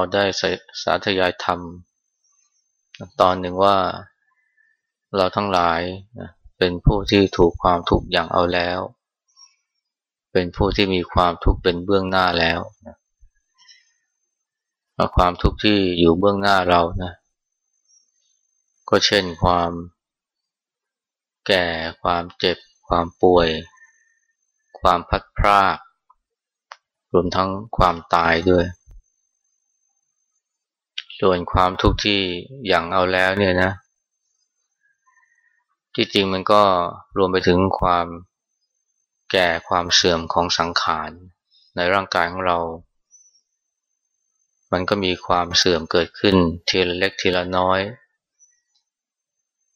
สักครู่นะเราได้สาธยายธรรม ตอนหนึ่งว่าเราทั้งหลายเป็นผู้ที่ถูกความทุกข์อย่างเอาแล้ว เป็นผู้ที่มีความทุกข์เป็นเบื้องหน้าแล้วนะความทุกข์ที่อยู่เบื้องหน้าเรานะก็เช่นความแก่ ความเจ็บ ความป่วย ความพัดพราก รวมทั้งความตายด้วย ส่วนความทุกข์ที่อย่างเอาแล้วเนี่ยนะ ที่จริงมันก็รวมไปถึงความแก่ความเสื่อมของสังขาร ในร่างกายของเรา มันก็มีความเสื่อมเกิดขึ้นทีละเล็กทีละน้อย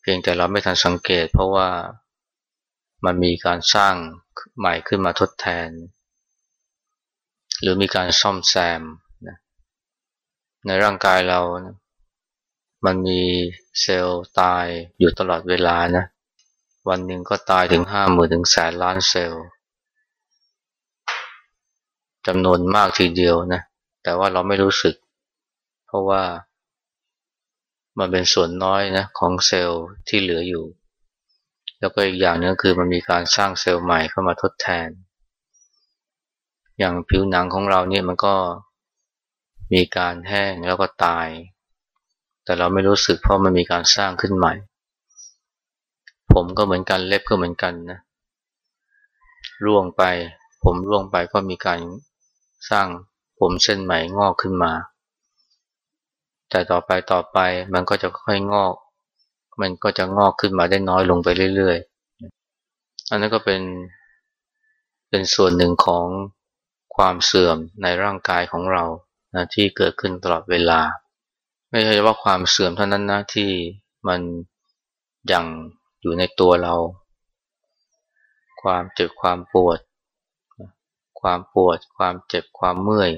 เพียงแต่เราไม่ทันสังเกตเพราะว่ามันมีการสร้างใหม่ขึ้นมาทดแทน หรือมีการซ่อมแซม ในร่างกายเรานะมันมีเซลล์ตายอยู่ตลอดเวลานะ วันหนึ่งก็ตายถึงห้าหมื่นถึงแสนล้านเซลล์จำนวนมากทีเดียวนะ แต่ว่าเราไม่รู้สึก เพราะว่ามันเป็นส่วนน้อยนะของเซลล์ที่เหลืออยู่ แล้วก็อีกอย่างนึงคือมันมีการสร้างเซลล์ใหม่เข้ามาทดแทน อย่างผิวหนังของเราเนี่ยมันก็ มีการแห้งแล้วก็ตาย แต่เราไม่รู้สึกเพราะมันมีการสร้างขึ้นใหม่ ผมก็เหมือนกันเล็บก็เหมือนกันนะร่วงไป ผมร่วงไปก็มีการสร้างผมเส้นใหม่งอกขึ้นมา แต่ต่อไปต่อไปมันก็จะค่อยงอก มันก็จะงอกขึ้นมาได้น้อยลงไปเรื่อยๆ อันนั้นก็เป็นเป็นส่วนหนึ่งของความเสื่อมในร่างกายของเรา นะที่เกิดขึ้นตลอดเวลา ไม่ใช่ว่าความเสื่อมเท่านั้นนะที่มันยังอยู่ในตัวเรา ความเจ็บความปวด ความปวด ความเจ็บความเมื่อย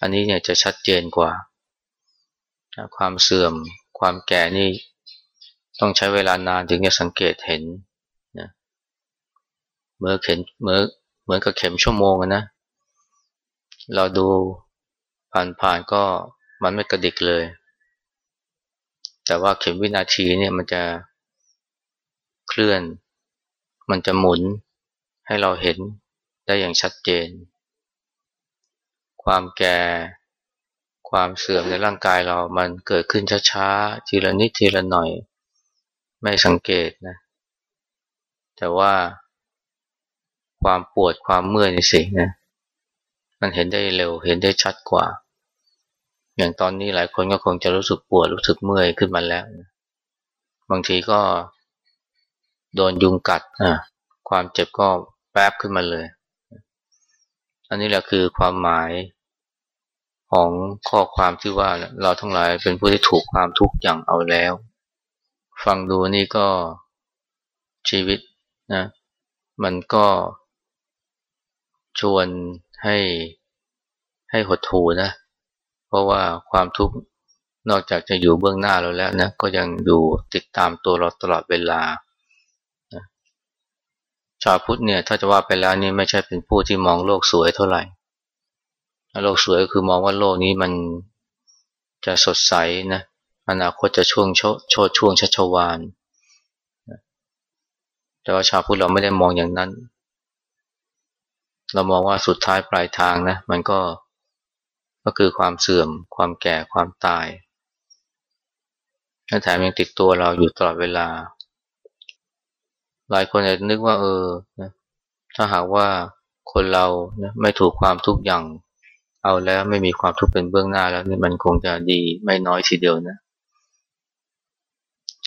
อันนี้เนี่ยจะชัดเจนกว่า ความเสื่อม ความแก่นี่ต้องใช้เวลานานถึงจะสังเกตเห็นนะเมื่อเข็มเมื่อเหมือนกับเข็มชั่วโมงนะ เราดู ผ่านๆก็มันไม่กระดิกเลย แต่ว่าเข็มวินาทีเนี่ยมันจะเคลื่อน มันจะหมุนให้เราเห็นได้อย่างชัดเจน ความแก่ ความเสื่อมในร่างกายเรามันเกิดขึ้นช้าๆ ทีละนิดทีละหน่อย ไม่สังเกตนะ แต่ว่าความปวดความเมื่อยในสิ่งนะมันเห็นได้เร็วเห็นได้ชัดกว่า อย่างตอนนี้หลายคนก็คงจะรู้สึกปวดรู้สึกเมื่อยขึ้นมาแล้ว บางทีก็โดนยุงกัดอะความเจ็บก็แป๊บขึ้นมาเลย อันนี้แหละคือความหมายของข้อความที่ว่าเราทั้งหลายเป็นผู้ที่ถูกความทุกข์อย่างเอาแล้ว ฟังดูนี่ก็ชีวิตนะมันก็ชวนให้ให้หดหูนะ เพราะว่าความทุกข์นอกจากจะอยู่เบื้องหน้าเราแล้วนะก็ยังอยู่ติดตามตัวเราตลอดเวลาชาวพุทธเนี่ยถ้าจะว่าไปแล้วนี่ไม่ใช่เป็นผู้ที่มองโลกสวยเท่าไหร่โลกสวยก็คือมองว่าโลกนี้มันจะสดใสนะอนาคตจะช่วงโชโชดช่วงชัชวานแต่ว่าชาวพุทธเราไม่ได้มองอย่างนั้น เรามองว่าสุดท้ายปลายทางนะมันก็ ก็คือความเสื่อม ความแก่ความตายและแถมยังติดตัวเราอยู่ตลอดเวลา หลายคนอาจจะนึกว่าเออนะถ้าหากว่าคนเรานะไม่ถูกความทุกข์อย่าง เอาแล้วไม่มีความทุกข์เป็นเบื้องหน้าแล้วนี่มันคงจะดีไม่น้อยทีเดียวนะ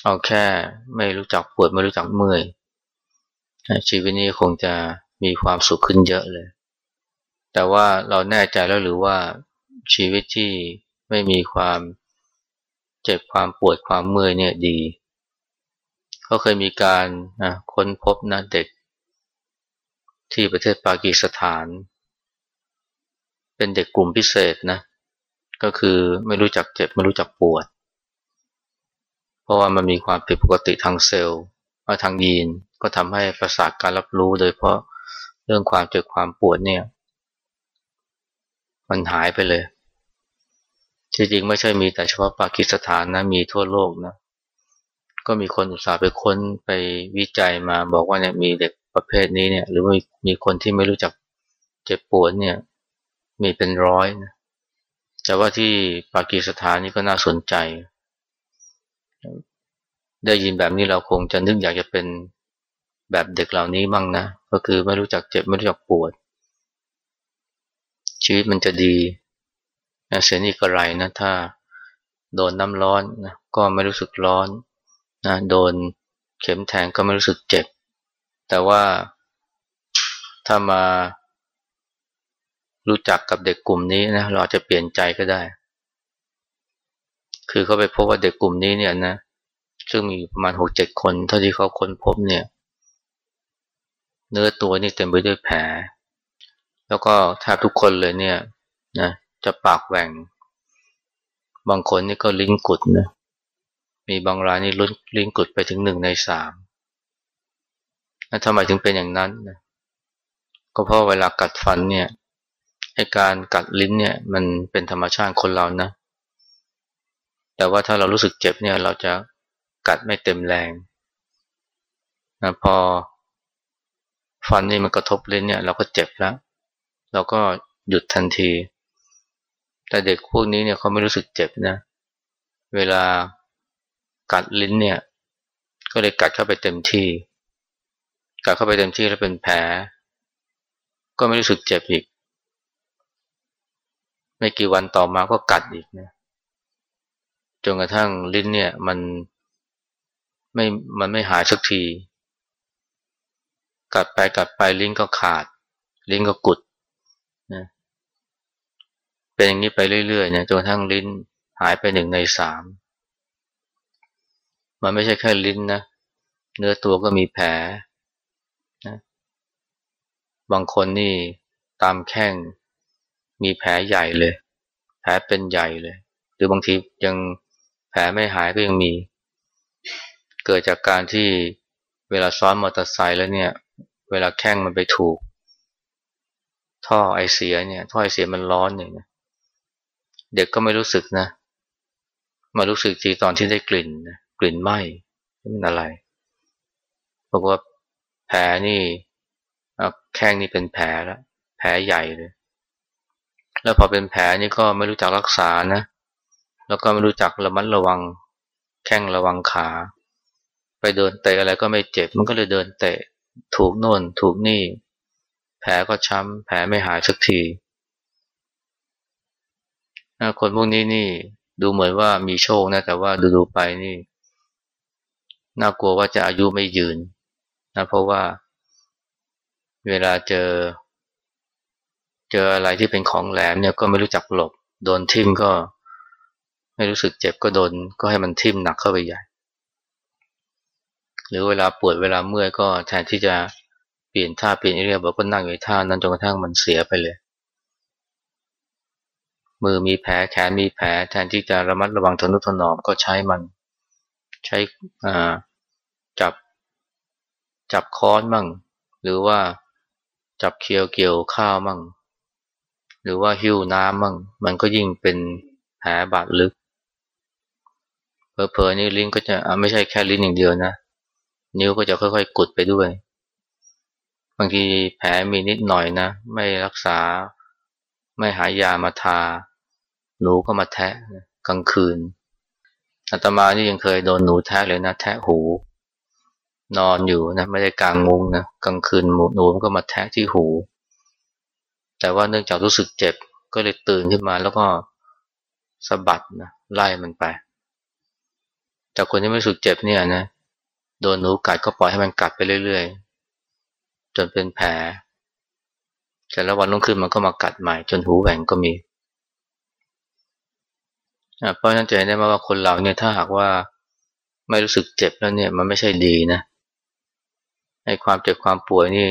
เอาแค่ไม่รู้จักปวดไม่รู้จักเมื่อยชีวิตนี้คงจะมีความสุขขึ้นเยอะเลย แต่ว่าเราแน่ใจแล้วหรือว่า ชีวิตที่ไม่มีความเจ็บความปวดความเมื่อยเนี่ยดีเขาเคยมีการนะค้นพบนะเด็ก ที่ประเทศปากีสถาน เป็นเด็กกลุ่มพิเศษนะก็คือไม่รู้จักเจ็บไม่รู้จักปวด เพราะว่ามันมีความผิดปกติทางเซลล์ทางยีนก็ทำให้ประสาทการรับรู้โดยเพราะเรื่องความเจ็บความปวดเนี่ย มันหายไปเลย จริงๆไม่ใช่มีแต่เฉพาะปากีสถานนะมีทั่วโลกนะ ก็มีคนอุตส่าห์ไปค้นไปวิจัยมาบอกว่าเนี่ยมีเด็กประเภทนี้เนี่ย หรือมีมีคนที่ไม่รู้จักเจ็บปวดเนี่ย มีเป็นร้อยนะแต่ว่าที่ปากีสถานนี่ก็น่าสนใจ ได้ยินแบบนี้เราคงจะนึกอยากจะเป็นแบบเด็กเหล่านี้มั่งนะ ก็คือไม่รู้จักเจ็บไม่รู้จักปวด ชีวิตมันจะดี เสียนี่ก็ไรนะถ้าโดนน้ำร้อนนะก็ไม่รู้สึกร้อนนะโดนเข็มแทงก็ไม่รู้สึกเจ็บ แต่ว่าถ้ามารู้จักกับเด็กกลุ่มนี้นะเราอาจจะเปลี่ยนใจก็ได้ คือเขาไปพบว่าเด็กกลุ่มนี้เนี่ยนะซึ่งมีประมาณหกเจ็ดคน เท่าที่เขาค้นพบเนี่ย เนื้อตัวนี่เต็มไปด้วยแผล แล้วก็แทบทุกคนเลยเนี่ยนะ จะปากแหว่ง บางคนนี่ก็ลิ้นกุดนะมีบางรายนี่ลุ้นลิ้นกุดไปถึงหนึ่งในสามทำไมถึงเป็นอย่างนั้นนะก็เพราะเวลากัดฟันเนี่ยให้การกัดลิ้นเนี่ยมันเป็นธรรมชาติคนเรานะ แต่ว่าถ้าเรารู้สึกเจ็บเนี่ยเราจะกัดไม่เต็มแรงนะพอฟันนี่มันกระทบลิ้นเนี่ยเราก็เจ็บแล้ว เราก็หยุดทันที แต่เด็กพวกนี้เนี่ยเขาไม่รู้สึกเจ็บนะ เวลากัดลิ้นเนี่ย ก็เลยกัดเข้าไปเต็มที่ กัดเข้าไปเต็มที่แล้วเป็นแผล ก็ไม่รู้สึกเจ็บอีก ไม่กี่วันต่อมาก็กัดอีกนะจนกระทั่งลิ้นเนี่ยมันไม่ มันไม่หายสักที กัดไปกัดไปลิ้นก็ขาด ลิ้นก็กุดนะ เป็นอย่างนี้ไปเรื่อยๆเนะจนกระทั่งลิ้นหายไปหนึ่งในสามมันไม่ใช่แค่ลิ้นนะ เนื้อตัวก็มีแผลนะบางคนนี่ตามแข้งมีแผลใหญ่เลย แผลเป็นใหญ่เลย หรือบางทียังแผลไม่หายก็ยังมี เกิดจากการที่เวลาซ้อนมอเตอร์ไซค์แล้วเนี่ย เวลาแข้งมันไปถูก ท่อไอเสียเนี่ย ท่อไอเสียมันร้อนเนี่ย เด็กก็ไม่รู้สึกนะ มารู้สึกทีตอนที่ได้กลิ่นกลิ่นไหม้มันอะไรบอกว่าแผลนี่แข้งนี่เป็นแผลแล้วแผลใหญ่เลย แล้วพอเป็นแผลนี่ก็ไม่รู้จักรักษานะ แล้วก็ไม่รู้จักระมัดระวัง แข้งระวังขา ไปเดินเตะอะไรก็ไม่เจ็บ มันก็เลยเดินเตะ ถูกโน่น ถูกนี่ แผลก็ช้ำแผลไม่หายสักที คนพวกนี้นี่ดูเหมือนว่ามีโชคนะ แต่ว่าดูๆไปนี่ น่ากลัวว่าจะอายุไม่ยืนนะเพราะว่าเวลาเจอ เจออะไรที่เป็นของแหลมเนี่ยก็ไม่รู้จักหลบ โดนทิ่มก็ ไม่รู้สึกเจ็บก็โดน ก็ให้มันทิ่มหนักเข้าไปใหญ่ หรือเวลาปวดเวลาเมื่อยก็แทนที่จะเปลี่ยนท่าเปลี่ยนเลียบอกก็นั่งอยู่ท่านั้นจนกระทั่งมันเสียไปเลย มือมีแผลแขนมีแผลแทนที่จะระมัดระวังทนุถนอมก็ใช้มัน ใช้จับจับค้อนมั่ง หรือว่าจับเคียวเกี่ยวข้าวมั่ง หรือว่าหิ้วน้ำมั่ง มันก็ยิ่งเป็นแผลบาดลึกเพอๆนี่ลิ้นก็จะไม่ใช่แค่ลิ้นอย่างเดียวนะ นิ้วก็จะค่อยๆ กุดไปด้วย บางทีแผลมีนิดหน่อยนะ ไม่รักษา ไม่หายามาทา หนูก็มาแทะกลางคืนอาตมานี่ยังเคยโดนหนูแทะเลยนะ แทะหู นอนอยู่นะไม่ได้กลางมุงนะกลางคืนหนูมันก็มาแทะที่หู แต่ว่าเนื่องจากรู้สึกเจ็บก็เลยตื่นขึ้นมาแล้วก็สะบัดนะไล่มันไป แต่คนที่ไม่รู้สึกเจ็บเนี่ยนะโดนหนูกัดก็ปล่อยให้มันกัดไปเรื่อยๆ จนเป็นแผล แต่แล้ววันรุ่งขึ้นมันก็มากัดใหม่จนหูแหว่งก็มีเพราะฉะนั้นจะเห็นได้ว่าคนเราเนี่ยถ้าหากว่าไม่รู้สึกเจ็บแล้วเนี่ย มันไม่ใช่ดีนะให้ความเจ็บความป่วยนี่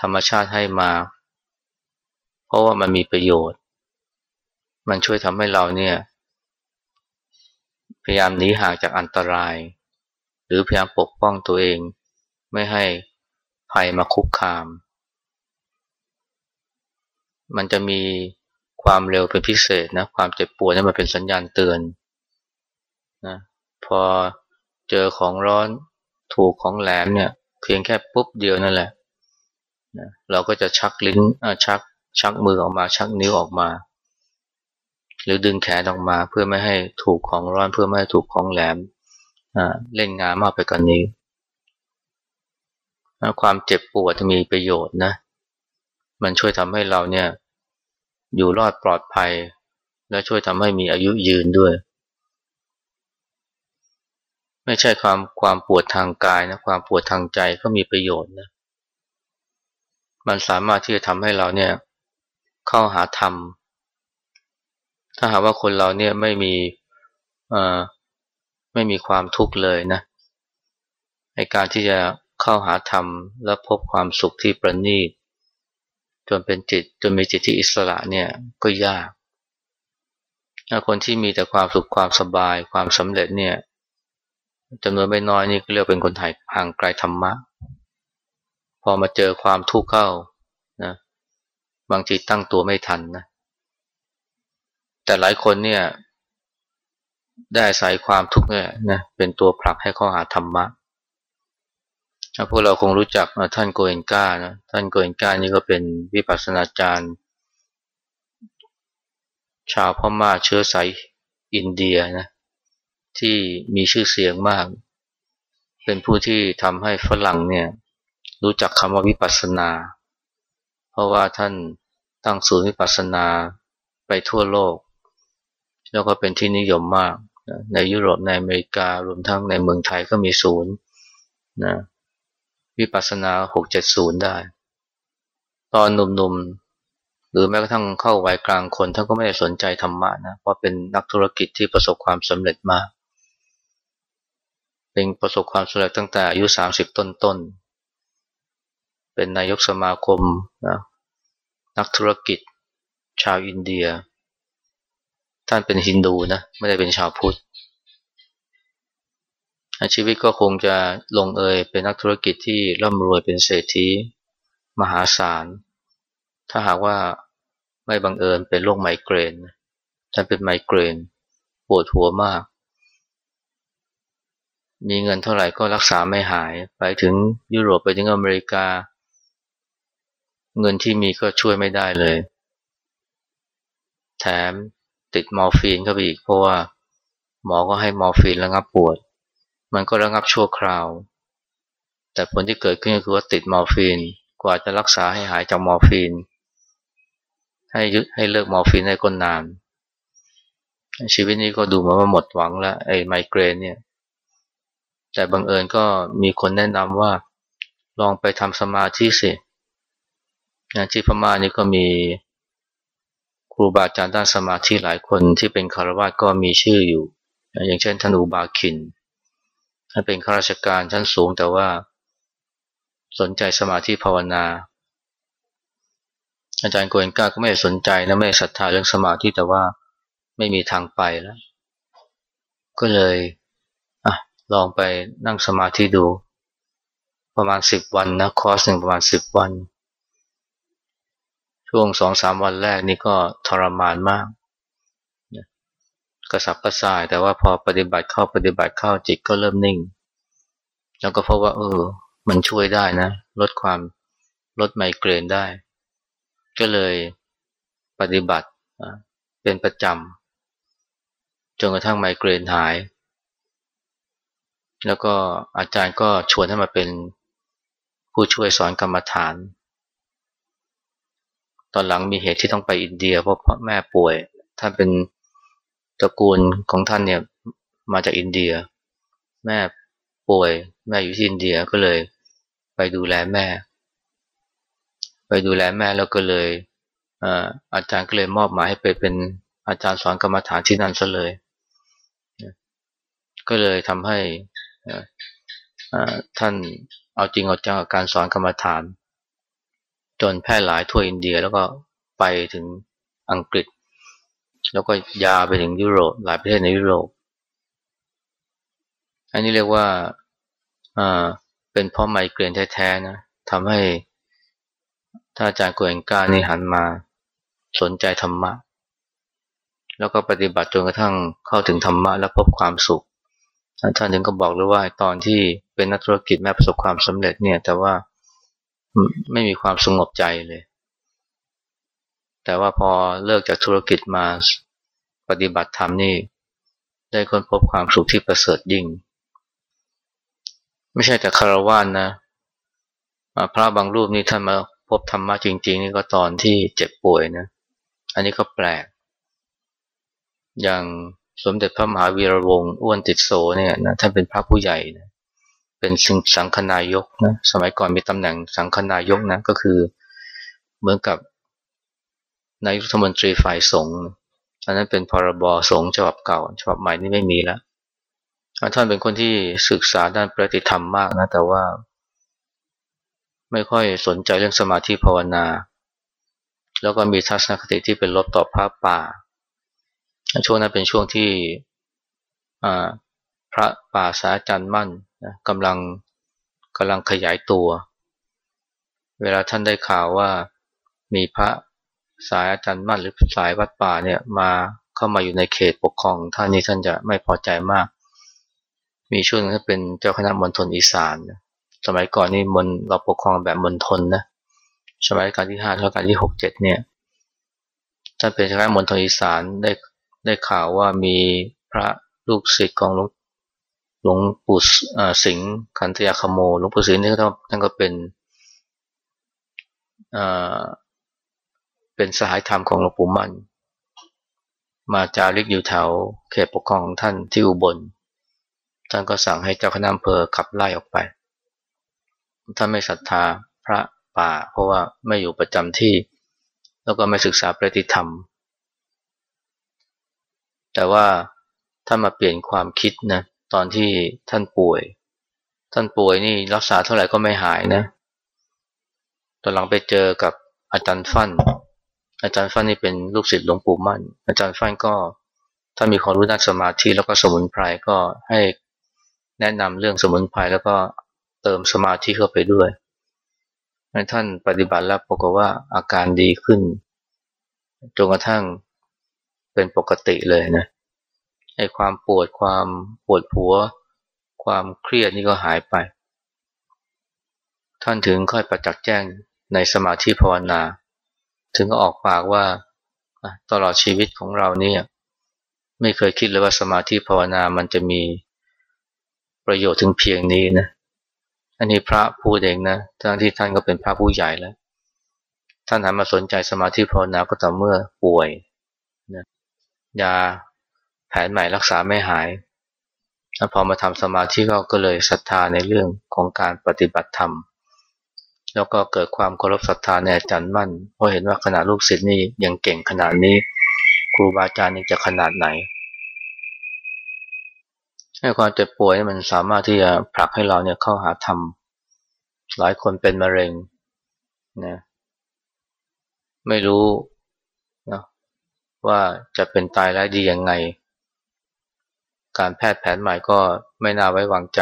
ธรรมชาติให้มา เพราะว่ามันมีประโยชน์ มันช่วยทำให้เราเนี่ย พยายามหนีห่างจากอันตราย หรือพยายามปกป้องตัวเอง ไม่ให้ภัยมาคุกคาม มันจะมีความเร็วเป็นพิเศษนะความเจ็บปวดนี่มันเป็นสัญญาณเตือนนะพอเจอของร้อนถูกของแหลมเนี่ยเพียงแค่ปุ๊บเดียวนั่นแหละนะเราก็จะชักลิ้นชักชักมือออกมาชักนิ้วออกมา หรือดึงแขนออกมาเพื่อไม่ให้ถูกของร้อนเพื่อไม่ให้ถูกของแหลมเล่นงานมากไปกว่านนี้ความเจ็บปวดมีประโยชน์นะ มันช่วยทำให้เราเนี่ย อยู่รอดปลอดภัย และช่วยทำให้มีอายุยืนด้วย ไม่ใช่ความความปวดทางกายนะความปวดทางใจก็มีประโยชน์นะมันสามารถที่จะทำให้เราเนี่ยเข้าหาธรรม ถ้าหากว่าคนเราเนี่ยไม่มีไม่มีความทุกข์เลยนะในการที่จะเข้าหาธรรมและพบความสุขที่ประณีต จนเป็นจิตจนมีจิตที่อิสระเนี่ยก็ยากคนที่มีแต่ความสุขความสบายความสำเร็จเนี่ยจำนวนไม่น้อยนี่ก็เรียกเป็นคนไทยห่างไกลธรรมะ พอมาเจอความทุกข์เข้านะบางทีตั้งตัวไม่ทันนะแต่หลายคนเนี่ยได้อาศัยความทุกข์เนี่ยนะเป็นตัวผลักให้เข้าหาธรรมะ พวกเราคงรู้จักท่านโกเอนกานะท่านโกเอนกานี่ก็เป็นวิปัสสนาจารย์ ชาวพม่าเชื้อสายอินเดียนะที่มีชื่อเสียงมาก เป็นผู้ที่ทำให้ฝรั่งเนี่ยรู้จักคำว่าวิปัสสนา เพราะว่าท่านตั้งศูนย์วิปัสสนาไปทั่วโลก แล้วก็เป็นที่นิยมมาก ในยุโรปในอเมริการวมทั้งในเมืองไทยก็มีศูนย์นะ วิปัสสนาหกเจ็ดศูนย์ได้ ตอนหนุ่มๆ หรือแม้กระทั่งเข้าวัยกลางคนท่านก็ไม่ได้สนใจธรรมะนะเพราะเป็นนักธุรกิจที่ประสบความสำเร็จมากเป็นประสบความสำเร็จตั้งแต่อายุสามสิบต้นๆ เป็นนายกสมาคมนะนักธุรกิจ ชาวอินเดีย ท่านเป็นฮินดูนะ ไม่ได้เป็นชาวพุทธ ชีวิตก็คงจะลงเอยเป็นนักธุรกิจที่ร่ำรวยเป็นเศรษฐีมหาศาล ถ้าหากว่าไม่บังเอิญเป็นโรคไมเกรนท่านเป็นไมเกรนปวดหัวมาก มีเงินเท่าไหร่ก็รักษาไม่หาย ไปถึงยุโรปไปถึงอเมริกา เงินที่มีก็ช่วยไม่ได้เลย แถมติดมอร์ฟีนเข้าไปอีกเพราะว่าหมอก็ให้มอร์ฟีนระงับปวด มันก็ระงับชั่วคราว แต่ผลที่เกิดขึ้นก็คือว่าติดมอร์ฟีน กว่าจะรักษาให้หายจากมอร์ฟีน ให้ยึดให้เลิกมอร์ฟีนได้ก็นาน ชีวิตนี้ก็ดูเหมือนว่าหมดหวังแล้วไอ้ไมเกรนเนี่ย แต่บังเอิญก็มีคนแนะนำว่า ลองไปทำสมาธิสินะที่พม่านี่ก็มีครูบาอาจารย์ด้านสมาธิหลายคนที่เป็นคารวะก็มีชื่ออยู่ อย่างเช่นท่านอุบาคิน ท่านเป็นข้าราชการชั้นสูงแต่ว่าสนใจสมาธิภาวนา อาจารย์โกเอนกาก็ไม่สนใจนะไม่ศรัทธาเรื่องสมาธิแต่ว่าไม่มีทางไปแล้ว ก็เลยอะลองไปนั่งสมาธิดู ประมาณสิบวันนะคอร์สหนึ่งประมาณสิบวัน ช่วงสองสามวันแรกนี่ก็ทรมานมาก กระสับกระส่าย แต่ว่าพอปฏิบัติเข้าปฏิบัติเข้าจิตก็เริ่มนิ่ง แล้วก็เพราะว่า เออ มันช่วยได้นะ ลดความลดไมเกรนได้ ก็เลยปฏิบัติเป็นประจำจนกระทั่งไมเกรนหาย แล้วก็อาจารย์ก็ชวนให้มาเป็นผู้ช่วยสอนกรรมฐาน ตอนหลังมีเหตุที่ต้องไปอินเดีย เพราะพ่อแม่ป่วยท่านเป็น ตระกูลของท่านเนี่ยมาจากอินเดีย แม่ป่วยแม่อยู่ที่อินเดียก็เลยไปดูแลแม่ ไปดูแลแม่แล้วก็เลยอาจารย์ก็เลยมอบหมายให้ไปเป็นอาจารย์สอนกรรมฐานที่นั่นซะเลย ก็เลยทำให้ท่านเอาจริงเอาจังกับการสอนกรรมฐาน จนแพร่หลายทั่วอินเดียแล้วก็ไปถึงอังกฤษ แล้วก็ยาไปถึงยุโรปหลายประเทศในยุโรป อันนี้เรียกว่าอ่าเป็นเพราะไมเกรนแท้ๆนะทำให้ถ้าอาจารย์กวนก้านี่หันมาสนใจธรรมะ แล้วก็ปฏิบัติจนกระทั่งเข้าถึงธรรมะและพบความสุขท่านถึงก็บอกเลยว่าตอนที่เป็นนักธุรกิจแม้ประสบความสำเร็จเนี่ย แต่ว่าไม่มีความสงบใจเลย แต่ว่าพอเลิกจากธุรกิจมาปฏิบัติธรรมนี่ ได้ค้นพบความสุขที่ประเสริฐยิ่ง ไม่ใช่แต่คารวะนนะพระบางรูปนี่ท่านมาพบธรรมะจริง ๆ นี่ก็ตอนที่เจ็บป่วยนะ อันนี้ก็แปลก อย่างสมเด็จพระมหาวีระวงศ์อ้วนติดโสเนี่ยนะท่านเป็นพระผู้ใหญ่นะเป็นสังฆนายกนะสมัยก่อนมีตำแหน่งสังฆนายกนะก็คือเหมือนกับ นายรัฐมนตรีฝ่ายสงฆ์อันนั้นเป็นพรบสงฆ์ฉบับเก่า ฉบับใหม่นี่ไม่มีแล้วท่านเป็นคนที่ศึกษาด้านปฏิธรรมมากนะ แต่ว่า ไม่ค่อยสนใจเรื่องสมาธิภาวนา แล้วก็มีทัศนคติที่เป็นลบต่อพระป่า ช่วงนั้นเป็นช่วงที่พระป่าสาจันมั่นกำลังกำลังขยายตัว เวลาท่านได้ข่าวว่ามีพระ สายอาจารย์มั่นหรือสายวัดป่าเนี่ยมาเข้ามาอยู่ในเขตปกครองท่านนี้ท่านจะไม่พอใจมาก มีช่วงนึงเป็นเจ้าคณะมณฑลอีสานสมัยก่อนนี่มณเราปกครองแบบมณฑลนะสมัยการที่ห้าเท่าการที่หกเจ็ดเนี่ยท่านเป็นเจ้าคณะมณฑลอีสานได้ได้ข่าวว่ามีพระลูกศิษย์ของหลวงหลวงปู่สิงห์ขันธยาคโมหลวงปู่สิงห์นี่ก็ท่านก็เป็น เป็นสหายธรรมของหลวงปู่มั่น มาจาริกอยู่แถวเขตปกครองของท่านที่อุบล ท่านก็สั่งให้เจ้าคณะอำเภอขับไล่ออกไป ท่านไม่ศรัทธาพระป่า เพราะว่าไม่อยู่ประจำที่ แล้วก็ไม่ศึกษาปฏิธรรม แต่ว่าท่านมาเปลี่ยนความคิดนะตอนที่ท่านป่วย ท่านป่วยนี่รักษาเท่าไหร่ก็ไม่หายนะตอนหลังไปเจอกับอาจารย์ฟั่น อาจารย์ฟั่นนี่เป็นลูกศิษย์หลวงปู่มั่น อาจารย์ฟั่นก็ถ้ามีความรู้ด้านสมาธิแล้วก็สมุนไพรก็ให้แนะนำเรื่องสมุนไพรแล้วก็เติมสมาธิเข้าไปด้วยให้ท่านปฏิบัติแล้วปรากฏว่าอาการดีขึ้นจนกระทั่งเป็นปกติเลยนะไอ้ความปวดความปวดหัว ความเครียดนี่ก็หายไป ท่านถึงค่อยประจักษ์แจ้งในสมาธิภาวนา ถึงก็ออกปากว่าตลอดชีวิตของเราเนี่ยไม่เคยคิดเลยว่าสมาธิภาวนามันจะมีประโยชน์ถึงเพียงนี้นะ อันนี้พระพูดเองนะทั้งที่ท่านก็เป็นพระผู้ใหญ่แล้ว ท่านหันมาสนใจสมาธิภาวนาก็ต่อเมื่อป่วยนะยาแผนใหม่รักษาไม่หายพอมาทำสมาธิก็ก็เลยศรัทธาในเรื่องของการปฏิบัติธรรม แล้วก็เกิดความเคารพศรัทธาในอาจารย์มั่น เพราะเห็นว่าขณะลูกศิษย์นี่ยังเก่งขนาดนี้ ครูบาอาจารย์นี่จะขนาดไหนให้ความเจ็บป่วยมันสามารถที่จะผลักให้เราเนี่ยเข้าหาธรรมหลายคนเป็นมะเร็งนะไม่รู้นะว่าจะเป็นตายแล้วดียังไง การแพทย์แผนใหม่ก็ไม่น่าไว้วางใจ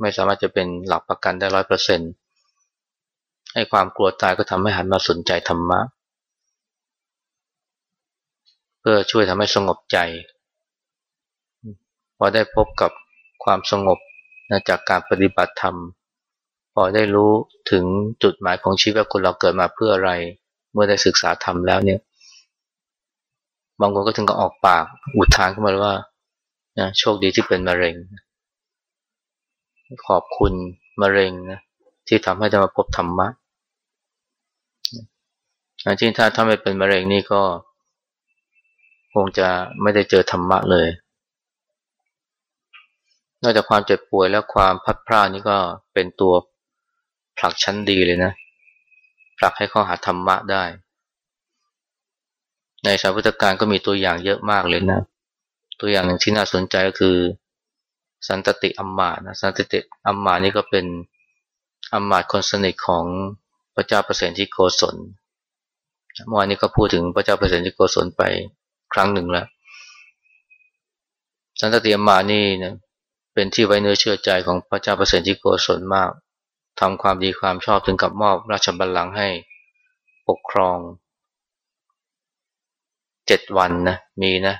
ไม่สามารถจะเป็นหลักประกันได้ร้อยเปอร์เซ็นต์ ให้ความกลัวตายก็ทำให้หันมาสนใจธรรมะ เพื่อช่วยทำให้สงบใจพอได้พบกับความสงบนะจากการปฏิบัติธรรม พอได้รู้ถึงจุดหมายของชีวิตคนเราเกิดมาเพื่ออะไร เมื่อได้ศึกษาธรรมแล้วเนี่ย บางคนก็ถึงกับออกปากอุทานขึ้นมาว่านะโชคดีที่เป็นมะเร็ง ขอบคุณมะเร็งนะที่ทำให้ได้มาพบธรรมะ จริงถ้าถ้าไม่เป็นมะเร็งนี่ก็คงจะไม่ได้เจอธรรมะเลย นอกจากความเจ็บป่วยและความพัดพลาดนี่ก็เป็นตัวผลักชั้นดีเลยนะผลักให้เข้าหาธรรมะได้ ในสาวุทธการก็มีตัวอย่างเยอะมากเลยนะ ตัวอย่างหนึ่งที่น่าสนใจก็คือ สันตติอัมมานะสันตติอัมมานี่ก็เป็นอัมมาคนสนิทของพระเจ้าปรตที่โกศล เมื่อวานนี้ก็พูดถึงพระเจ้าเปรตที่โกศลไปครั้งหนึ่งแล้ว สันตติอัมมานี่นะเป็นที่ไว้เนื้อเชื่อใจของพระเจ้าเปรตที่โกศลมากทำความดีความชอบถึงกับมอบราชบัลลังก์ให้ปกครองเจ็ดวันนะมีนะ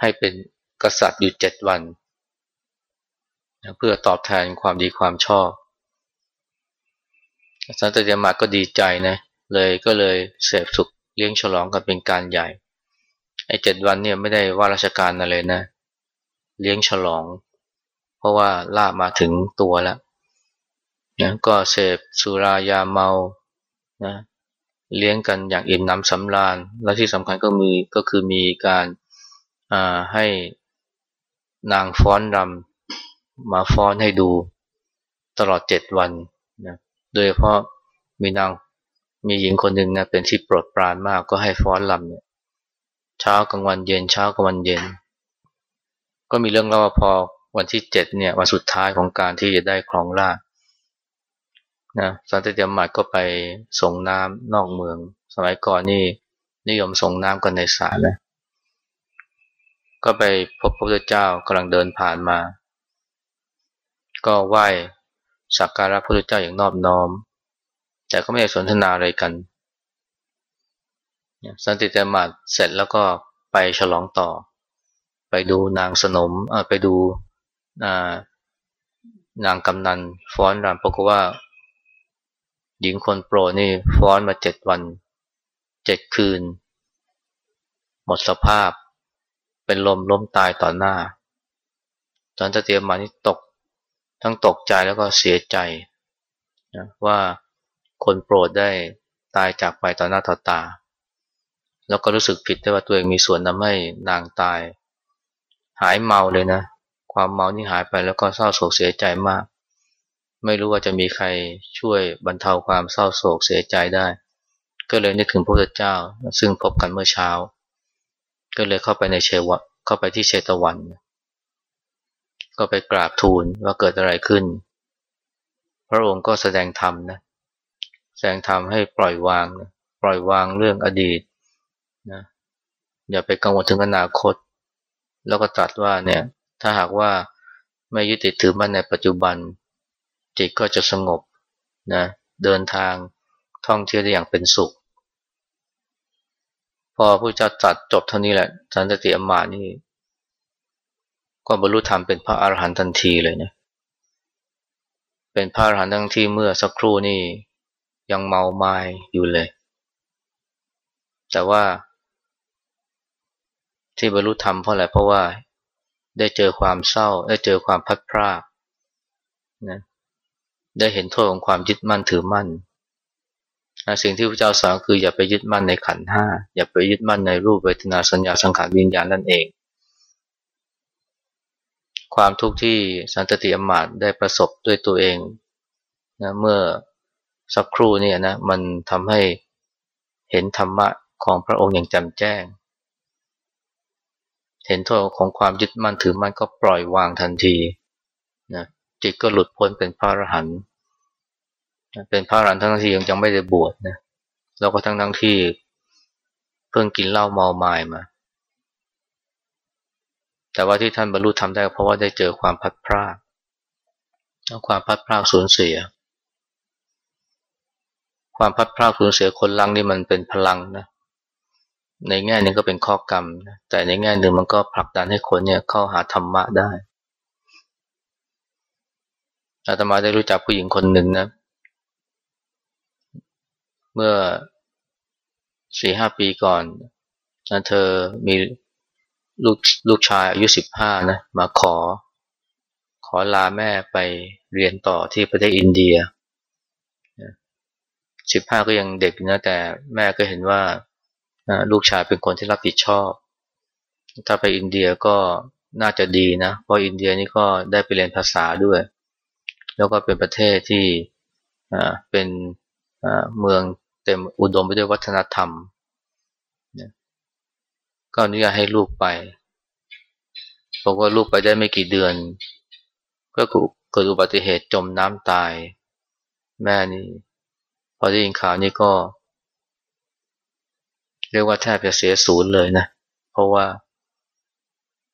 ให้เป็นกษัตริย์อยู่เจ็ดวันเพื่อตอบแทนความดีความชอบ สันตติมาก็ดีใจนะเลยก็เลยเสพสุขเลี้ยงฉลองกันเป็นการใหญ่ไอ้เจ็ดวันเนี่ยไม่ได้ว่าราชการอะไรนะ เลี้ยงฉลอง เพราะว่าล่ามาถึงตัวแล้วนะก็เสพสุรายาเมานะเลี้ยงกันอย่างอิ่มน้ำสำราญ และที่สำคัญก็มีก็คือมีการให้นางฟ้อนรำมาฟ้อนให้ดูตลอดเจ็ดวันนะโดยเฉพาะมีนาง มีหญิงคนหนึ่งนะเป็นที่โปรดปรานมากก็ให้ฟ้อนรำเนี่ยเช้ากลางวันเย็นเช้ากลางวันเย็น ก็มีเรื่องเล่าว่าพอวันที่เจ็ดเนี่ยวันสุดท้ายของการที่จะได้ครองราชนะสันติยมัดก็ไปส่งน้ำนอกเมือง สมัยก่อนนี่นิยมส่งน้ำกันในสระนะก็ไปพบพระพุทธเจ้ากำลังเดินผ่านมา ก็ไหว้สักการะพระพุทธเจ้าอย่างนอบน้อม แต่ก็ไม่ได้สนทนาอะไรกันสันติเตมัดเสร็จแล้วก็ไปฉลองต่อ ไปดูนางสนมไปดูนางกำนันฟ้อนรำปรากว่า หญิงคนโปรนี่ฟ้อนมาเจ็ดวันเจ็ดคืน หมดสภาพ เป็นลมล้มตายต่อหน้าตอนจะเตรียมมานี่ตก ทั้งตกใจแล้วก็เสียใจนะว่า คนโปรดได้ตายจากไปต่อหน้าต่อตา แล้วก็รู้สึกผิดได้ว่าตัวเองมีส่วนทำให้นางตาย หายเมาเลยนะ ความเมานี่หายไปแล้วก็เศร้าโศกเสียใจมาก ไม่รู้ว่าจะมีใครช่วยบรรเทาความเศร้าโศกเสียใจได้ ก็เลยนึกถึงพระพุทธเจ้า ซึ่งพบกันเมื่อเช้า ก็เลยเข้าไปในเชวะเข้าไปที่เชตวัน ก็ไปกราบทูลว่าเกิดอะไรขึ้น พระองค์ก็แสดงธรรมนะ แสงธรรมให้ปล่อยวางนะปล่อยวางเรื่องอดีตนะอย่าไปกังวลถึงอนาคต แล้วก็ตรัสว่าเนี่ยถ้าหากว่าไม่ยึดติดถือมั่นในปัจจุบัน จิตก็จะสงบนะเดินทางท่องเที่ยวได้อย่างเป็นสุข พอพระเจ้าจัดจบเท่านี้แหละสันติอมานี่ ก็บรรลุธรรมเป็นพระอรหันต์ทันทีเลยเนะเป็นพระอรหันต์ทั้งที่เมื่อสักครู่นี่ ยังเมาไม้อยู่เลย แต่ว่า ที่บรรลุธรรมเพราะอะไรเพราะว่าได้เจอความเศร้า ได้เจอความพัดพรากนะได้เห็นโทษของความยึดมั่นถือมั่นสิ่งที่พระเจ้าสอนคืออย่าไปยึดมั่นในขันห้าอย่าไปยึดมั่นในรูปเวทนาสัญญาสังขารวิญญาณนั่นเอง ความทุกข์ที่สันตติอมาตได้ประสบด้วยตัวเองนะเมื่อ สักครู่เนี่ยนะมันทำให้เห็นธรรมะของพระองค์อย่างแจ่มแจ้ง เห็นโทษของความยึดมั่นถือมั่นก็ปล่อยวางทันทีนะจิตก็หลุดพ้นเป็นพระอรหันต์เป็นพระอรหันต์ทั้งที่ยังยังไม่ได้บวชนะแล้วก็ทั้งทั้งที่เพิ่งกินเหล้าเมาไม้มา แต่ว่าที่ท่านบรรลุทำได้เพราะว่าได้เจอความพัดพรากความพัดพรากสูญเสีย ความพัดพรากสูญเสียคนลังนี่มันเป็นพลังนะ ในแง่นึงก็เป็นข้อกรรมนะแต่ในแง่หนึ่งมันก็ผลักดันให้คนเนี่ยเข้าหาธรรมะได้อาตมาได้รู้จักผู้หญิงคนหนึ่งนะ เมื่อสี่ห้าปีก่อนนะเธอมีลูกลูกชายอายุสิบห้านะมาขอ ขอลาแม่ไปเรียนต่อที่ประเทศอินเดีย สิบห้าก็ยังเด็กนะแต่แม่ก็เห็นว่าลูกชายเป็นคนที่รับผิดชอบ ถ้าไปอินเดียก็น่าจะดีนะเพราะอินเดียนี่ก็ได้ไปเรียนภาษาด้วย แล้วก็เป็นประเทศที่เป็นเมืองเต็มอุดมไปด้วยวัฒนธรรมก็อนุญาตให้ลูกไปบอกว่าลูกไปได้ไม่กี่เดือน ก็เกิดอุบัติเหตุจมน้ำตาย แม่นี่ พอได้ยินข่าวนี้ก็ เรียกว่าแทบจะเสียศูนย์เลยนะ เพราะว่า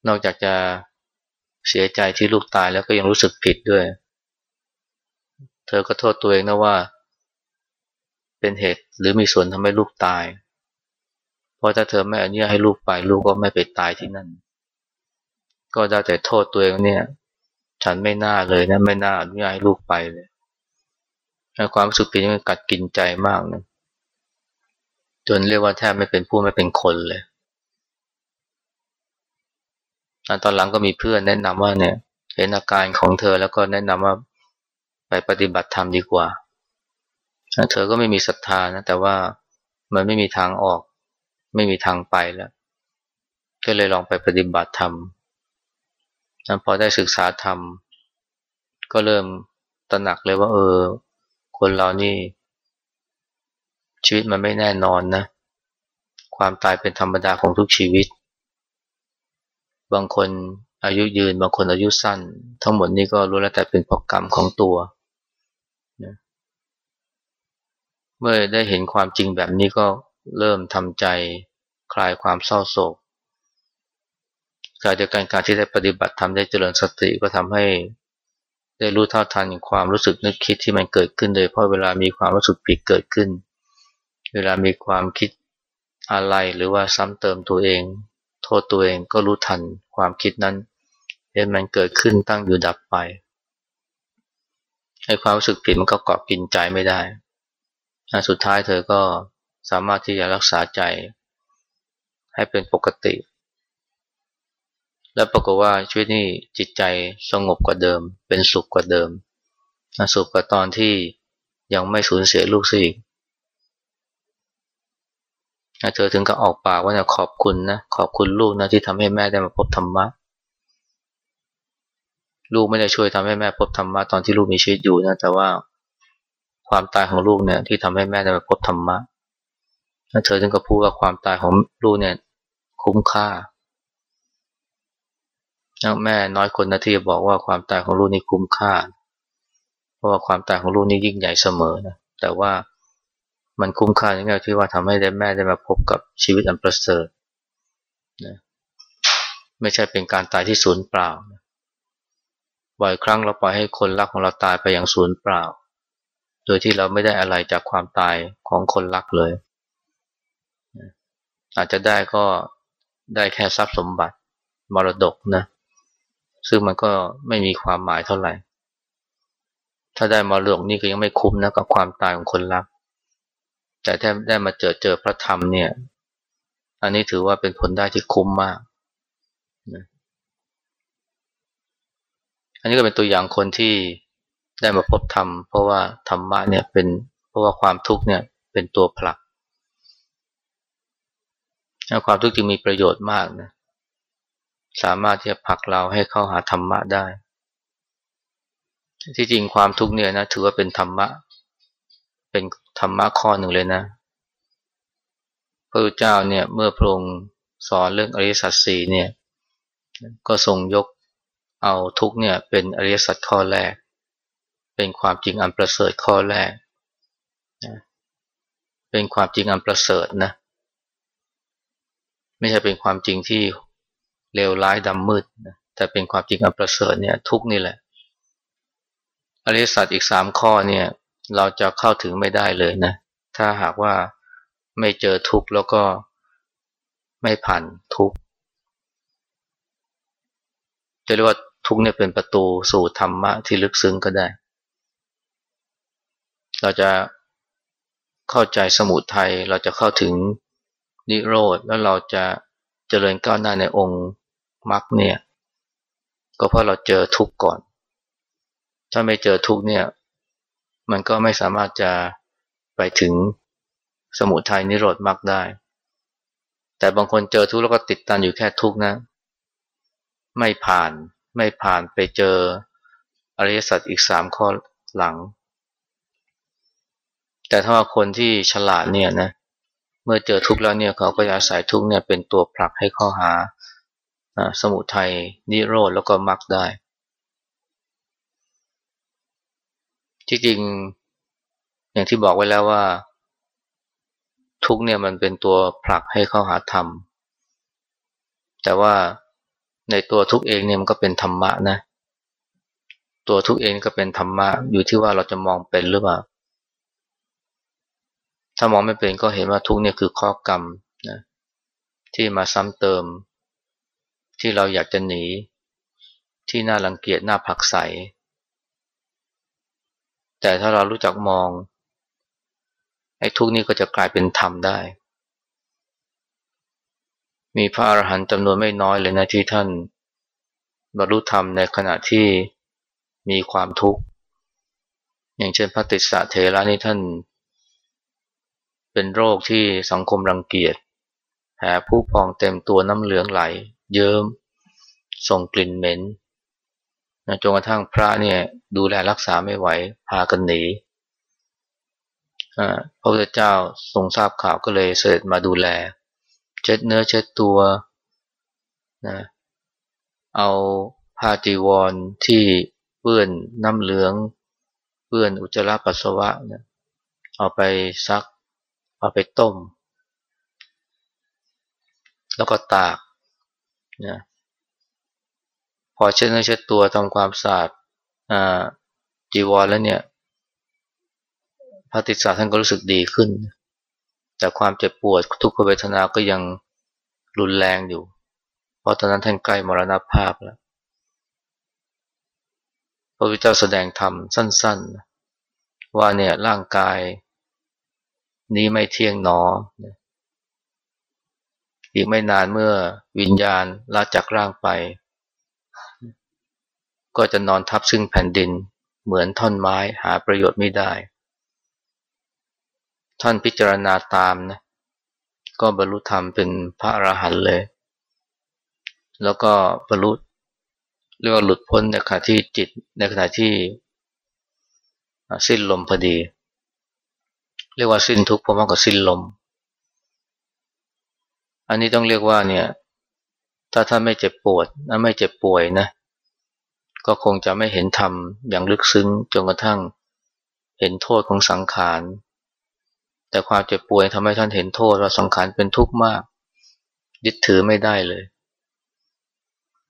นอกจากจะเสียใจที่ลูกตายแล้วก็ยังรู้สึกผิดด้วย เธอก็โทษตัวเองนะว่า เป็นเหตุหรือมีส่วนทำให้ลูกตาย เพราะถ้าเธอไม่อนุญาตให้ลูกไปลูกก็ไม่ไปตายที่นั่น ก็ได้แต่โทษตัวเองเนี่ย ฉันไม่น่าเลยนะไม่น่าอนุญาตให้ลูกไปเลย ความรู้สึกผิดมันกัดกินใจมากนะจนเรียกว่าแทบไม่เป็นผู้ไม่เป็นคนเลยตอนหลังก็มีเพื่อนแนะนำว่าเนี่ยเห็นอาการของเธอแล้วก็แนะนำว่าไปปฏิบัติธรรมดีกว่า เธอก็ไม่มีศรัทธานะแต่ว่ามันไม่มีทางออก ไม่มีทางไปแล้ว ก็เลยลองไปปฏิบัติธรรมพอได้ศึกษาธรรม ก็เริ่มตระหนักเลยว่าเออ คนเรานี่ชีวิตมันไม่แน่นอนนะ ความตายเป็นธรรมดาของทุกชีวิต บางคนอายุยืน บางคนอายุสั้น ทั้งหมดนี้ก็รู้แล้วแต่เป็นพราะกรรมของตัวเมื่อได้เห็นความจริงแบบนี้ก็เริ่มทำใจคลายความเศร้าโศกการเดียวกันการที่ได้ปฏิบัติทำได้เจริญสติก็ทำให้ ได้รู้เท่าทันความรู้สึกนึกคิดที่มันเกิดขึ้นโดยเพราะเวลามีความรู้สึกผิดเกิดขึ้น เวลามีความคิดอะไรหรือว่าซ้ำเติมตัวเอง โทษตัวเองก็รู้ทันความคิดนั้นเห็นมันเกิดขึ้นตั้งอยู่ดับไปให้ความรู้สึกผิดมันก็เกาะกินใจไม่ได้สุดท้ายเธอก็สามารถที่จะรักษาใจให้เป็นปกติ และปรากฏว่าชีวิตนี้จิตใจสงบกว่าเดิม เป็นสุขกว่าเดิมสุขกว่าตอนที่ยังไม่สูญเสียลูกซิอีกเธอถึงกับออกปากว่านะขอบคุณนะขอบคุณลูกนะที่ทำให้แม่ได้มาพบธรรมะ ลูกไม่ได้ช่วยทำให้แม่พบธรรมะตอนที่ลูกมีชีวิตอยู่นะแต่ว่าความตายของลูกเนี่ยที่ทำให้แม่ได้มาพบธรรมะเธอจึงก็พูดว่าความตายของลูกเนี่ยคุ้มค่า แม่น้อยคนนะที่จะบอกว่าความตายของลูกนี่คุ้มค่า เพราะว่าความตายของลูกนี่ยิ่งใหญ่เสมอนะแต่ว่ามันคุ้มค่าในแง่ที่ว่าทำให้ได้แม่ได้มาพบกับชีวิตอันประเสริฐนะไม่ใช่เป็นการตายที่ศูนย์เปล่าบ่อยครั้งเราปล่อยให้คนรักของเราตายไปอย่างศูนย์เปล่า โดยที่เราไม่ได้อะไรจากความตายของคนรักเลย อาจจะได้ก็ได้แค่ทรัพย์สมบัติมรดกนะ ซึ่งมันก็ไม่มีความหมายเท่าไหร่ ถ้าได้มรดกนี่ก็ยังไม่คุ้มนะกับความตายของคนรัก แต่ถ้าได้มาเจอเจอพระธรรมเนี่ย อันนี้ถือว่าเป็นผลได้ที่คุ้มมากอันนี้ก็เป็นตัวอย่างคนที่ได้มาพบธรรม เพราะว่าธรรมะเนี่ยเป็นเพราะว่าความทุกข์เนี่ยเป็นตัวผลักความทุกข์จึงมีประโยชน์มากนะ สามารถที่จะผลักเราให้เข้าหาธรรมะได้ ที่จริงความทุกข์เนี่ยนะถือว่าเป็นธรรมะ เป็นธรรมะข้อหนึ่งเลยนะ พระพุทธเจ้าเนี่ยเมื่อพระองค์สอนเรื่องอริยสัจสี่เนี่ย ก็ทรงยกเอาทุกเนี่ยเป็นอริยสัจข้อแรก เป็นความจริงอันประเสริฐข้อแรก เป็นความจริงอันประเสริฐนะ ไม่ใช่เป็นความจริงที่ เลวร้ายดำมืดนะแต่เป็นความจริงอันประเสริฐเนี่ยทุกนี่แหละอริยสัจอีกสามข้อเนี่ยเราจะเข้าถึงไม่ได้เลยนะ ถ้าหากว่าไม่เจอทุกข์แล้วก็ไม่ผ่านทุกข์จะเรียกว่าทุกข์เนี่ยเป็นประตูสู่ธรรมะที่ลึกซึ้งก็ได้ เราจะเข้าใจสมุทัยเราจะเข้าถึงนิโรธแล้วเราจะเจริญก้าวหน้าในองค์ มรรคเนี่ย ก็เพราะเราเจอทุกข์ก่อน ถ้าไม่เจอทุกข์เนี่ย มันก็ไม่สามารถจะไปถึงสมุทัยนิโรธมรรคได้ แต่บางคนเจอทุกข์แล้วก็ติดตันอยู่แค่ทุกข์นะ ไม่ผ่านไม่ผ่านไปเจออริยสัจอีกสามข้อหลัง แต่ถ้าว่าคนที่ฉลาดเนี่ยนะเมื่อเจอทุกข์แล้วเนี่ยเขาก็จะอาศัยทุกข์เนี่ยเป็นตัวผลักให้เข้าหา สมุทัยนิโรธแล้วก็มรรคได้ ที่จริงอย่างที่บอกไว้แล้วว่า ทุกเนี่ยมันเป็นตัวผลักให้เข้าหาธรรม แต่ว่าในตัวทุกเองเนี่ยมันก็เป็นธรรมะนะ ตัวทุกเองก็เป็นธรรมะอยู่ที่ว่าเราจะมองเป็นหรือเปล่าถ้ามองไม่เป็นก็เห็นว่าทุกเนี่ยคือข้อกรรมนะที่มาซ้ำเติม ที่เราอยากจะหนี ที่น่ารังเกียจน่าผักใส แต่ถ้าเรารู้จักมอง ไอ้ทุกนี้ก็จะกลายเป็นธรรมได้ มีพระอรหันต์จำนวนไม่น้อยเลยนะที่ท่านบรรลุธรรมในขณะที่มีความทุกข์ อย่างเช่นพระติสสะเทระนี่ท่าน เป็นโรคที่สังคมรังเกียจแผลผู้พองเต็มตัวน้ำเหลืองไหล เยิ้มส่งกลิ่นเหม็นนะจนกระทั่งพระเนี่ยดูแลรักษาไม่ไหวพากันหนีพระพุทธเจ้าทรงทราบข่าวก็เลยเสด็จมาดูแล เช็ดเนื้อเช็ดตัวนะเอาผ้าจีวรที่เปื้อนน้ำเหลือง เปื้อนอุจจาระปัสสาวะนะเอาไปซัก เอาไปต้ม แล้วก็ตาก นะพอเช็ดเนื้อเช็ดตัวทำความสะอาดจีวรแล้วเนี่ยพระติสสะท่านก็รู้สึกดีขึ้น แต่ความเจ็บปวดทุกขเวทนาก็ยังรุนแรงอยู่ เพราะตอนนั้นท่านใกล้มรณภาพแล้วพระพุทธเจ้าแสดงธรรมสั้นๆ ว่าเนี่ยร่างกายนี้ไม่เที่ยงหนอ อีกไม่นานเมื่อวิญญาณลาจากร่างไป ก็จะนอนทับซึ่งแผ่นดินเหมือนท่อนไม้หาประโยชน์ไม่ได้ ท่านพิจารณาตามนะก็บรรลุธรรมเป็นพระอรหันต์เลย แล้วก็บรรลุเรียกว่าหลุดพ้นในขณะที่จิตในขณะที่สิ้นลมพอดี เรียกว่าสิ้นทุกข์พร้อมกับสิ้นลม อันนี้ต้องเรียกว่าเนี่ย ถ้าท่านไม่เจ็บปวดไม่เจ็บป่วยนะ ก็คงจะไม่เห็นธรรมอย่างลึกซึ้งจนกระทั่งเห็นโทษของสังขาร แต่ความเจ็บป่วยทำให้ท่านเห็นโทษว่าสังขารเป็นทุกข์มาก ยึดถือไม่ได้เลย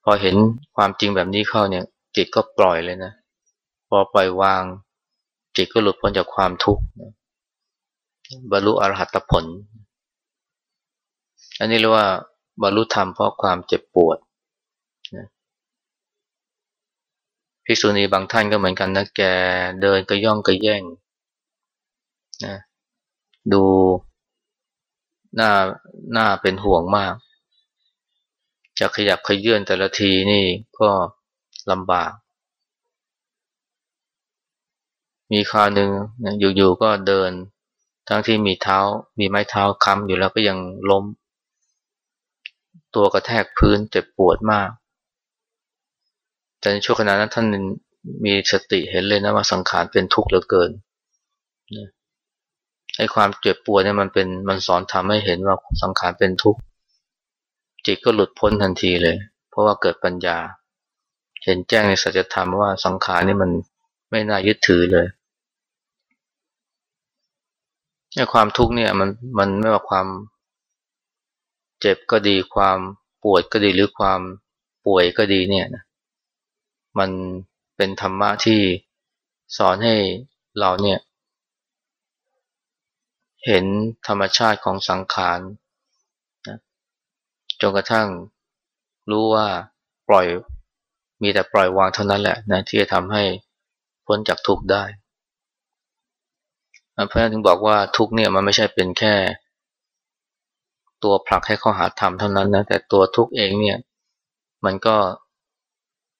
พอเห็นความจริงแบบนี้เข้าเนี่ย จิตก็ปล่อยเลยนะ พอปล่อยวาง จิตก็หลุดพ้นจากความทุกข์บรรลุอรหัตผล อันนี้เรียกว่าบรรลุธรรมเพราะความเจ็บปวดภิกษุณีบางท่านก็เหมือนกันนะแกเดินกระย่องกระแย่งนะดูหน้าหน้าเป็นห่วงมาก จะขยับขยื่นแต่ละทีนี่ก็ลำบาก มีคราวหนึ่งอยู่ๆก็เดิน ทั้งที่มีเท้ามีไม้เท้าค้ำอยู่แล้วก็ยังล้ม ตัวกระแทกพื้นเจ็บปวดมาก แต่ในช่วงขณะนั้นท่านมีสติเห็นเลยนะว่าสังขารเป็นทุกข์เหลือเกินไอ้ความเจ็บปวดเนี่ยมันเป็นมันสอนทำให้เห็นว่าสังขารเป็นทุกข์จิตก็หลุดพ้นทันทีเลย เพราะว่าเกิดปัญญา เห็นแจ้งในสัจธรรมว่าสังขารนี่มันไม่น่ายึดถือเลยนี่ความทุกข์เนี่ยมันมันไม่ว่าความ เจ็บก็ดีความปวดก็ดีหรือความป่วยก็ดีเนี่ยนะมันเป็นธรรมะที่สอนให้เราเนี่ย เห็นธรรมชาติของสังขารนะจนกระทั่งรู้ว่าปล่อยมีแต่ปล่อยวางเท่านั้นแหละนะที่จะทำให้พ้นจากทุกข์ได้เพราะฉะนั้นถึงบอกว่าทุกข์เนี่ยมันไม่ใช่เป็นแค่ ตัวผลักให้เข้าหาธรรมเท่านั้นนะแต่ตัวทุกข์เองเนี่ย มันก็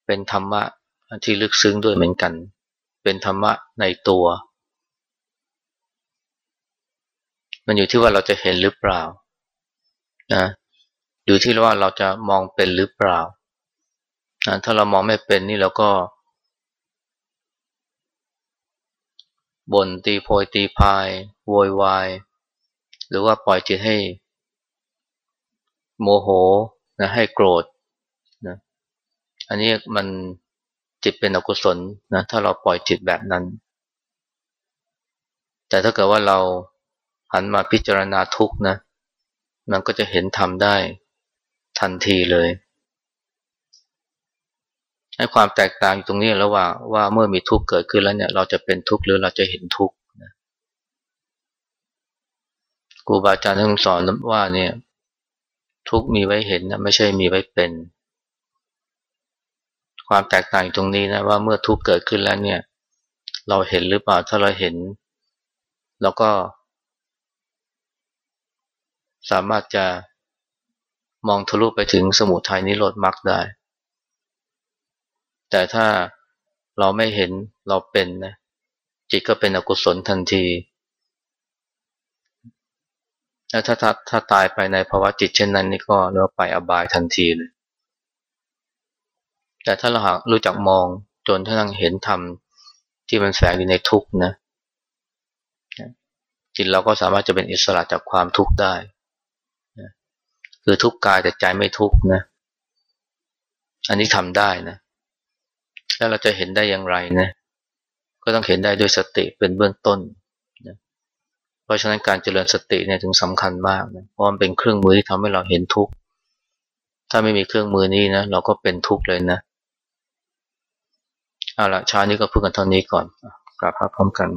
เป็นธรรมะที่ลึกซึ้งด้วยเหมือนกัน เป็นธรรมะในตัว มันอยู่ที่ว่าเราจะเห็นหรือเปล่านะอยู่ที่ว่าเราจะมองเป็นหรือเปล่านะถ้าเรามองไม่เป็นนี่เราก็บ่นตีโพยตีพายโวยวาย หรือว่าปล่อยจิตให้ โมโหนะให้โกรธนะอันนี้มันจิตเป็นอกุศลนะถ้าเราปล่อยจิตแบบนั้น แต่ถ้าเกิดว่าเราหันมาพิจารณาทุกนะ มันก็จะเห็นทำได้ทันทีเลยให้ความแตกต่างตรงนี้ระหว่างว่าเมื่อมีทุกข์เกิดขึ้นแล้วเนี่ยเราจะเป็นทุกข์หรือเราจะเห็นทุกข์นะครูบาอาจารย์ท่านสอนว่าเนี่ย ทุกมีไว้เห็นนะไม่ใช่มีไว้เป็น ความแตกต่างตรงนี้นะว่าเมื่อทุกเกิดขึ้นแล้วเนี่ย เราเห็นหรือเปล่าถ้าเราเห็นเราก็ สามารถจะมองทะลุไปถึงสมุทัยนิโรธมรรคได้ แต่ถ้าเราไม่เห็นเราเป็นนะจิตก็เป็นอกุศลทันที ถ้าถ้าถ้าตายไปในภาวะจิตเช่นนั้นนี่ก็เราไปอบายทันทีเลย แต่ถ้าเราหากรู้จักมองจนทั้งเห็นธรรมที่มันแฝงอยู่ในทุกข์นะ จิตเราก็สามารถจะเป็นอิสระจากความทุกข์ได้คือทุกข์กายแต่ใจไม่ทุกข์นะ อันนี้ทำได้นะ แล้วเราจะเห็นได้อย่างไรนะ ก็ต้องเห็นได้ด้วยสติเป็นเบื้องต้น เพราะฉะนั้นการเจริญสติเนี่ยถึงสำคัญมากนะเพราะมันเป็นเครื่องมือที่ทำให้เราเห็นทุกข์ถ้าไม่มีเครื่องมือนี้นะเราก็เป็นทุกข์เลยนะเอาละชานี้ก็พูดกันเท่านี้ก่อนกลับพร้อมกัน